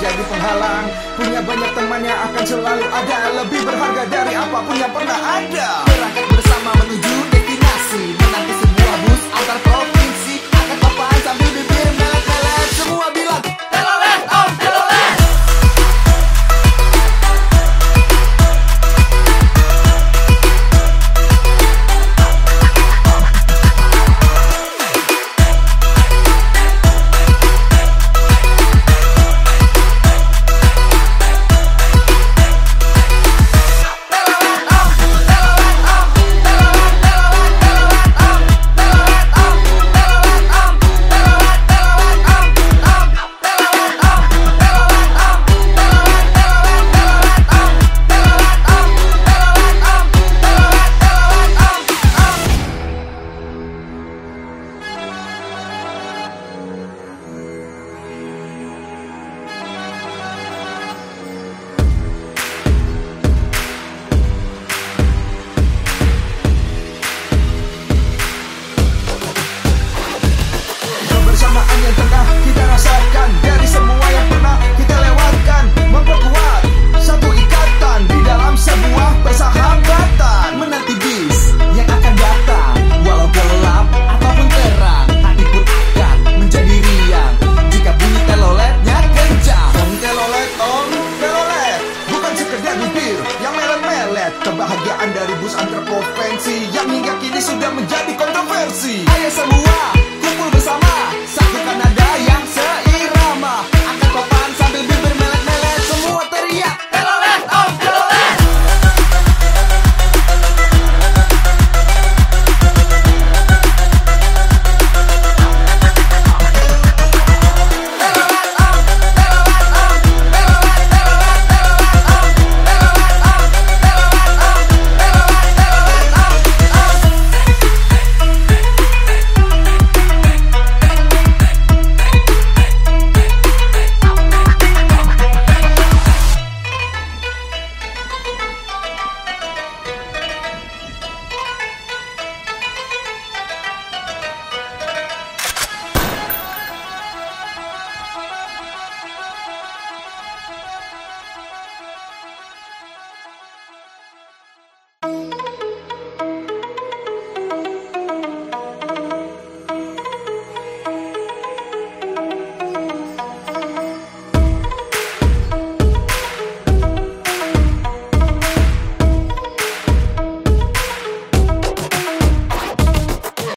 jadi penghalang. Punya banyak teman yang akan selalu ada. Lebih berharga dari apa pun yang pernah ada. Berangkat Kebahagiaan dari bus antar provinsi Yang hingga kini sudah menjadi kontroversi. Ayo semua